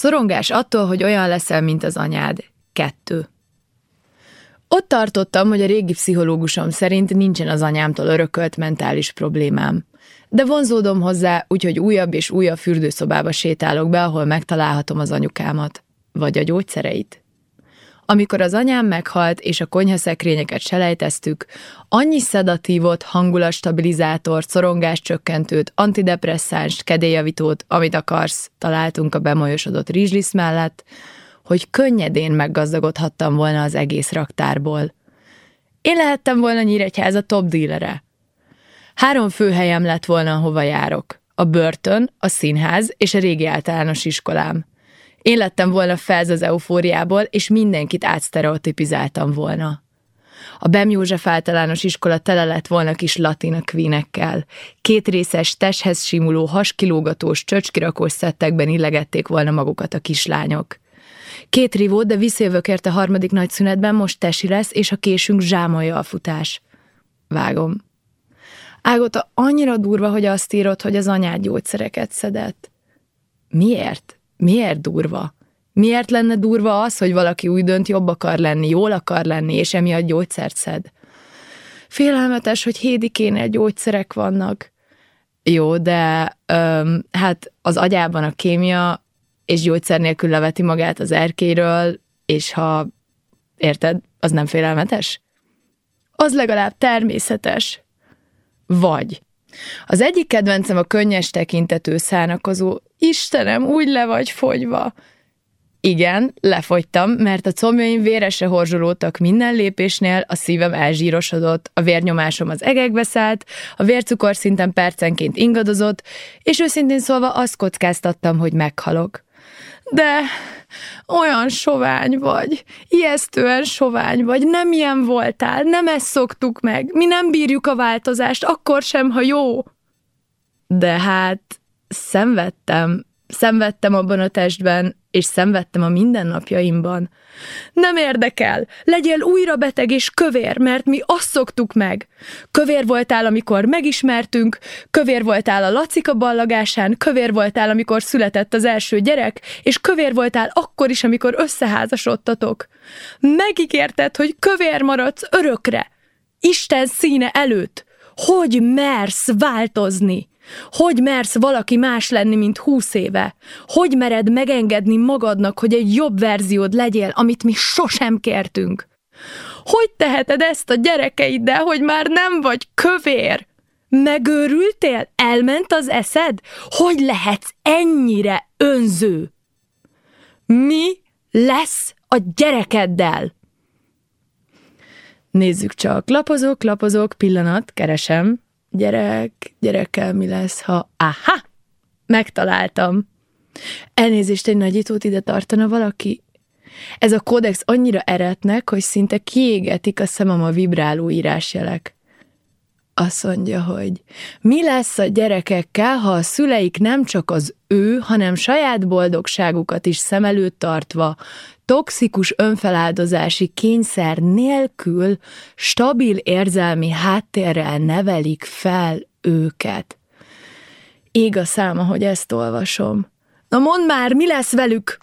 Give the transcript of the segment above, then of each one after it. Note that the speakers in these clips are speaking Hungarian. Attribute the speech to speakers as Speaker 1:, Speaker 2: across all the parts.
Speaker 1: Szorongás attól, hogy olyan leszel, mint az anyád. Kettő. Ott tartottam, hogy a régi pszichológusom szerint nincsen az anyámtól örökölt mentális problémám. De vonzódom hozzá, úgyhogy újabb és újabb fürdőszobába sétálok be, ahol megtalálhatom az anyukámat. Vagy a gyógyszereit. Amikor az anyám meghalt, és a konyhaszekrényeket selejteztük, annyi szedatívot, hangulatstabilizátort, szorongáscsökkentőt, antidepresszánst, kedélyjavítót, amit akarsz, találtunk a bemolyosodott rizslisz mellett, hogy könnyedén meggazdagodhattam volna az egész raktárból. Én lehettem volna Nyíregyháza top dílere. Három főhelyem lett volna, hova járok. A börtön, a színház és a régi általános iskolám. Én lettem volna felz az eufóriából, és mindenkit átsztereotipizáltam volna. A Bem József általános iskola tele lett volna kis latina kvínekkel. Két részes, testhez simuló, haskilógatós, csöcskirakós szettekben illegették volna magukat a kislányok. Két rivó, de visszajövök a harmadik nagy szünetben, most tesi lesz, és a késünk zsámolja a futás. Vágom. Ágota annyira durva, hogy azt írod, hogy az anyád gyógyszereket szedett. Miért? Miért durva? Miért lenne durva az, hogy valaki úgy dönt, jobb akar lenni, jól akar lenni, és emiatt gyógyszert szed? Félelmetes, hogy Hédikénél gyógyszerek vannak. Jó, de öm, hát az agyában a kémia és gyógyszer nélkül leveti magát az erkéről, és ha, érted, az nem félelmetes? Az legalább természetes. Vagy. Az egyik kedvencem a könnyes tekintető szánakozó. Istenem, úgy le vagy fogyva. Igen, lefogytam, mert a combjaim vérese horzsolódtak minden lépésnél, a szívem elzsírosodott, a vérnyomásom az egekbe szállt, a vércukor szinten percenként ingadozott, és őszintén szólva azt kockáztattam, hogy meghalok. De olyan sovány vagy, ijesztően sovány vagy, nem ilyen voltál, nem ezt szoktuk meg, mi nem bírjuk a változást, akkor sem, ha jó. De hát szenvedtem, szenvedtem abban a testben, és szenvedtem a mindennapjaimban. Nem érdekel, legyél újra beteg és kövér, mert mi azt szoktuk meg. Kövér voltál, amikor megismertünk, kövér voltál a Lacika ballagásán, kövér voltál, amikor született az első gyerek, és kövér voltál akkor is, amikor összeházasodtatok. Megígérted, hogy kövér maradsz örökre. Isten színe előtt. Hogy mersz változni? Hogy mersz valaki más lenni, mint húsz éve? Hogy mered megengedni magadnak, hogy egy jobb verziód legyél, amit mi sosem kértünk? Hogy teheted ezt a gyerekeiddel, hogy már nem vagy kövér? Megőrültél? Elment az eszed? Hogy lehetsz ennyire önző? Mi lesz a gyerekeddel? Nézzük csak, lapozok, lapozok, pillanat, keresem, gyerek, gyerekkel mi lesz, ha... Aha! Megtaláltam. Elnézést, egy nagyítót ide tartana valaki? Ez a kódex annyira eretnek, hogy szinte kiégetik a szemem a vibráló írásjelek. Azt mondja, hogy mi lesz a gyerekekkel, ha a szüleik nem csak az ő, hanem saját boldogságukat is szem előtt tartva, toxikus önfeláldozási kényszer nélkül stabil érzelmi háttérrel nevelik fel őket. Ég a száma, hogy ezt olvasom. Na mondd már, mi lesz velük?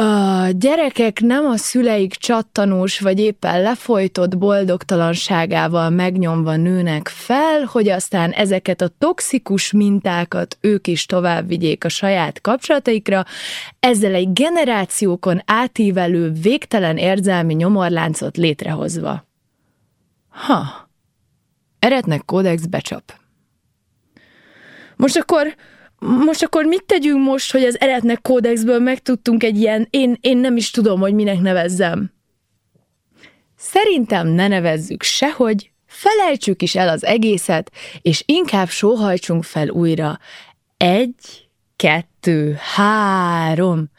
Speaker 1: A gyerekek nem a szüleik csattanós vagy éppen lefolytott boldogtalanságával megnyomva nőnek fel, hogy aztán ezeket a toxikus mintákat ők is tovább vigyék a saját kapcsolataikra, ezzel egy generációkon átívelő végtelen érzelmi nyomorláncot létrehozva. Ha, eretnek kódex becsap. Most akkor most akkor mit tegyünk most, hogy az eretnek kódexből megtudtunk egy ilyen, én, én nem is tudom, hogy minek nevezzem. Szerintem ne nevezzük sehogy, felejtsük is el az egészet, és inkább sóhajtsunk fel újra. Egy, kettő, három.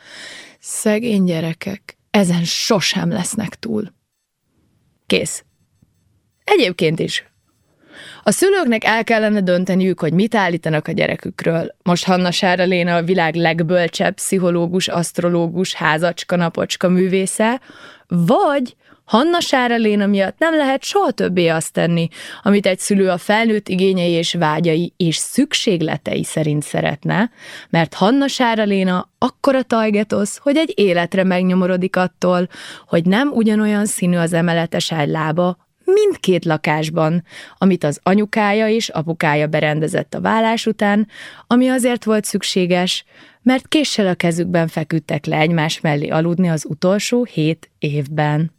Speaker 1: Szegény gyerekek, ezen sosem lesznek túl. Kész. Egyébként is a szülőknek el kellene dönteniük, hogy mit állítanak a gyerekükről. Most Hanna Sára Léna a világ legbölcsebb pszichológus, asztrológus, házacska, napocska művésze, vagy Hanna Sára Léna miatt nem lehet soha többé azt tenni, amit egy szülő a felnőtt igényei és vágyai és szükségletei szerint szeretne, mert Hanna Sára Léna akkora tajgetosz, hogy egy életre megnyomorodik attól, hogy nem ugyanolyan színű az emeletes lába, mindkét lakásban, amit az anyukája és apukája berendezett a vállás után, ami azért volt szükséges, mert késsel a kezükben feküdtek le egymás mellé aludni az utolsó hét évben.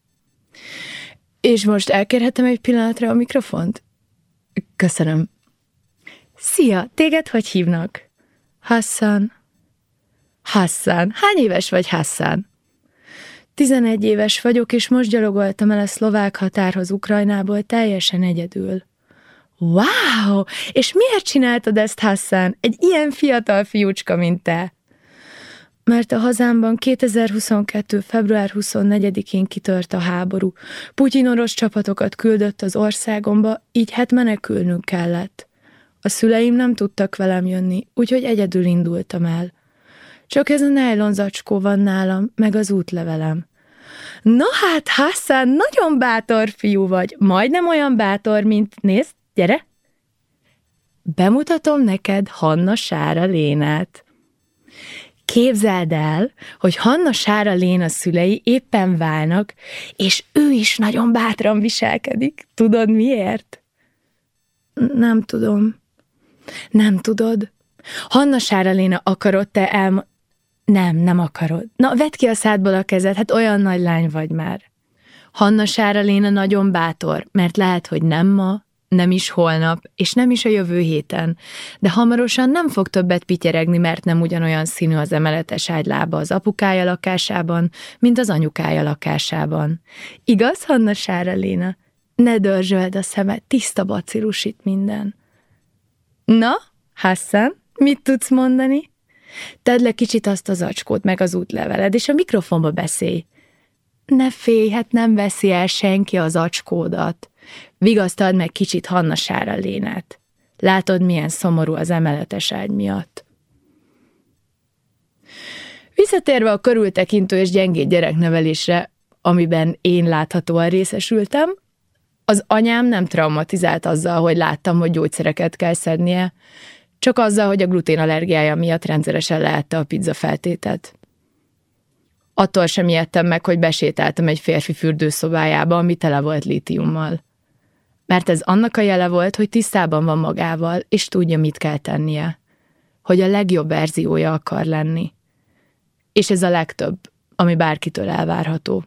Speaker 1: És most elkérhetem egy pillanatra a mikrofont? Köszönöm. Szia, téged hogy hívnak? Hassan. Hassan. Hány éves vagy, Hassan? Tizenegy éves vagyok, és most gyalogoltam el a szlovák határhoz Ukrajnából teljesen egyedül. Wow! És miért csináltad ezt, Hassan? Egy ilyen fiatal fiúcska, mint te? Mert a hazámban 2022. február 24-én kitört a háború. Putyin orosz csapatokat küldött az országomba, így hát menekülnünk kellett. A szüleim nem tudtak velem jönni, úgyhogy egyedül indultam el. Csak ez a nylon zacskó van nálam, meg az útlevelem. Na hát, Hassan, nagyon bátor fiú vagy, majdnem olyan bátor, mint, nézd, gyere! Bemutatom neked Hanna Sára Lénát. Képzeld el, hogy Hanna Sára Léna szülei éppen válnak, és ő is nagyon bátran viselkedik. Tudod miért? Nem tudom. Nem tudod? Hanna Sára Léna akarod te el... Nem, nem akarod. Na, vedd ki a szádból a kezed, hát olyan nagy lány vagy már. Hanna Sára Léna nagyon bátor, mert lehet, hogy nem ma, nem is holnap, és nem is a jövő héten, de hamarosan nem fog többet pityeregni, mert nem ugyanolyan színű az emeletes ágylába az apukája lakásában, mint az anyukája lakásában. Igaz, Hanna Sára Léna? Ne dörzsöld a szemed, tiszta bacillus minden. Na, Hassan, mit tudsz mondani? Tedd le kicsit azt az acskót, meg az útleveled, és a mikrofonba beszélj. Ne félj, hát nem veszi el senki az acskódat. Vigasztald meg kicsit Hanna Sára Lénát. Látod, milyen szomorú az emeletes ágy miatt. Visszatérve a körültekintő és gyengéd gyereknevelésre, amiben én láthatóan részesültem, az anyám nem traumatizált azzal, hogy láttam, hogy gyógyszereket kell szednie, csak azzal, hogy a glutén allergiája miatt rendszeresen lehette a pizza feltétet. Attól sem ijedtem meg, hogy besétáltam egy férfi fürdőszobájába, ami tele volt lítiummal. Mert ez annak a jele volt, hogy tisztában van magával, és tudja, mit kell tennie. Hogy a legjobb verziója akar lenni. És ez a legtöbb, ami bárkitől elvárható.